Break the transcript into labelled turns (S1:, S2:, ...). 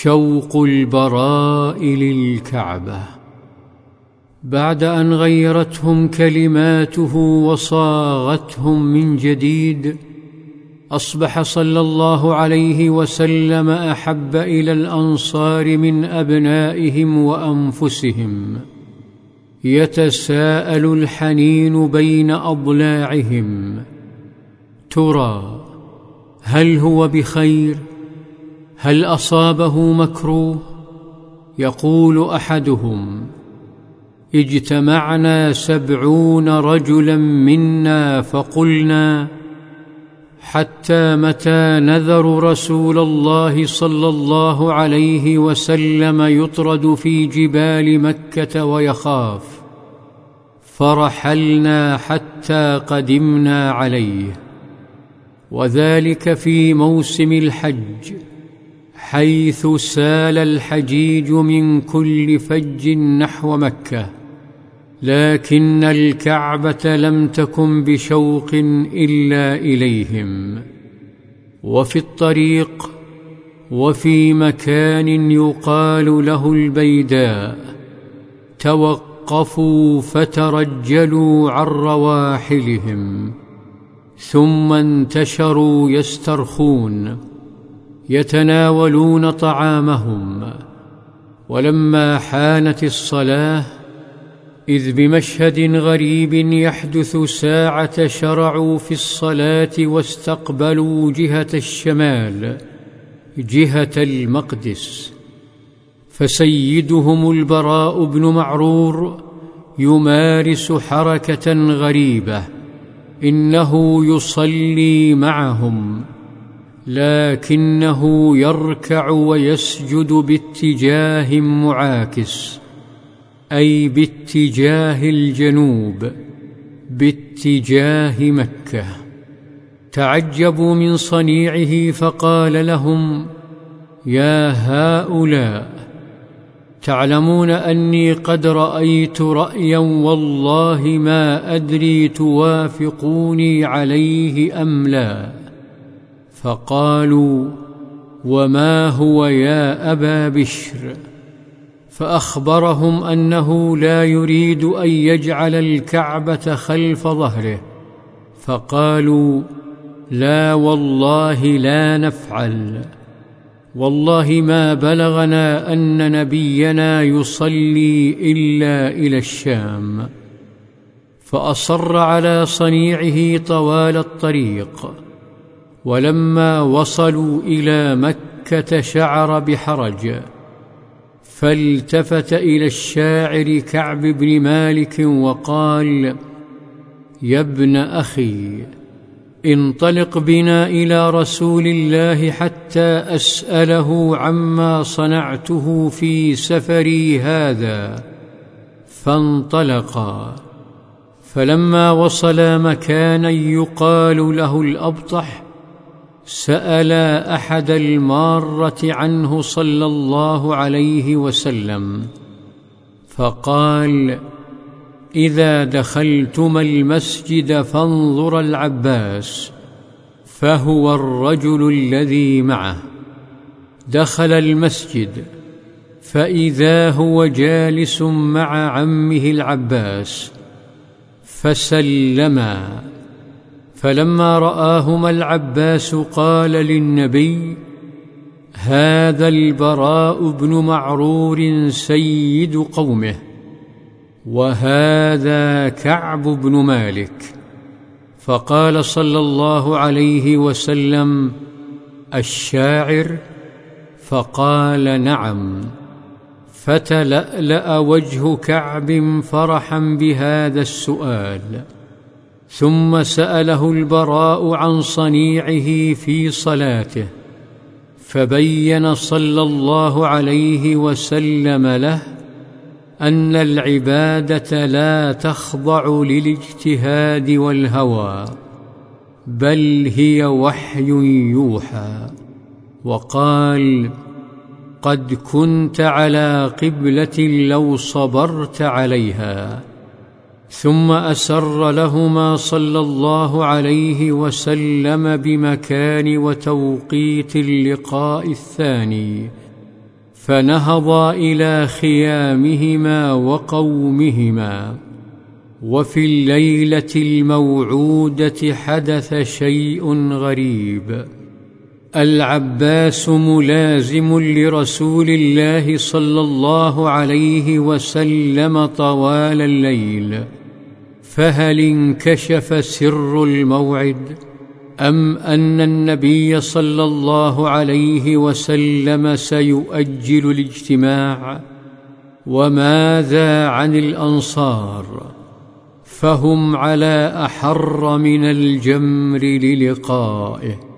S1: شوق البراء للكعبه بعد أن غيرتهم كلماته وصاغتهم من جديد أصبح صلى الله عليه وسلم أحب إلى الأنصار من أبنائهم وأنفسهم. يتساءل الحنين بين أضلاعهم. ترى هل هو بخير؟ هل أصابه مكروه؟ يقول أحدهم اجتمعنا سبعون رجلا منا فقلنا حتى متى نذر رسول الله صلى الله عليه وسلم يطرد في جبال مكة ويخاف؟ فرحلنا حتى قدمنا عليه. وذلك في موسم الحج. حيث سال الحجيج من كل فج نحو مكة لكن الكعبة لم تكن بشوق إلا إليهم. وفي الطريق وفي مكان يقال له البيداء توقفوا فترجلوا عن رواحلهم ثم انتشروا يسترخون. يتناولون طعامهم. ولما حانت الصلاة إذ بمشهد غريب يحدث ساعة شرعوا في الصلاة واستقبلوا جهة الشمال جهة المقدس. فسيدهم البراء بن معرور يمارس حركة غريبة إنه يصلي معهم. لكنه يركع ويسجد باتجاه معاكس أي باتجاه الجنوب باتجاه مكة. تعجبوا من صنيعه فقال لهم يا هؤلاء تعلمون أني قد رأيت رأيا والله ما أدري توافقوني عليه أم لا؟ فقالوا وما هو يا أبا بشر؟ فأخبرهم أنه لا يريد أن يجعل الكعبة خلف ظهره. فقالوا لا والله لا نفعل. والله ما بلغنا أن نبينا يصلي إلا إلى الشام. فأصر على صنيعه طوال الطريق. ولما وصلوا إلى مكة شعر بحرج فالتفت إلى الشاعر كعب بن مالك وقال يا ابن أخي انطلق بنا إلى رسول الله حتى أسأله عما صنعته في سفري هذا. فانطلقا فلما وصلا مكانا يقال له الأبطح سالا أحد المارة عنه صلى الله عليه وسلم فقال إذا دخلتما المسجد فانظرا العباس فهو الرجل الذي معه دخل المسجد فإذا هو جالس مع عمه العباس فسلما فلما رآهما العباس قال للنبي هذا البراء بن معرور سيد قومه وهذا كعب بن مالك. فقال صلى الله عليه وسلم الشاعر؟ فقال نعم. فتلألأ وجه كعب فرحا بهذا السؤال. ثم سأله البراء عن صنيعه في صلاته فبين صلى الله عليه وسلم له أن العبادة لا تخضع للاجتهاد والهوى بل هي وحي يوحى. وقال قد كنت على قبلة لو صبرت عليها. ثم أسر لهما صلى الله عليه وسلم بمكان وتوقيت اللقاء الثاني فنهضا إلى خيامهما وقومهما. وفي الليلة الموعودة حدث شيء غريب. العباس ملازم لرسول الله صلى الله عليه وسلم طوال الليل. فهل انكشف سر الموعد أم أن النبي صلى الله عليه وسلم سيؤجل الاجتماع؟ وماذا عن الأنصار؟ فهم على أحر من الجمر للقائه.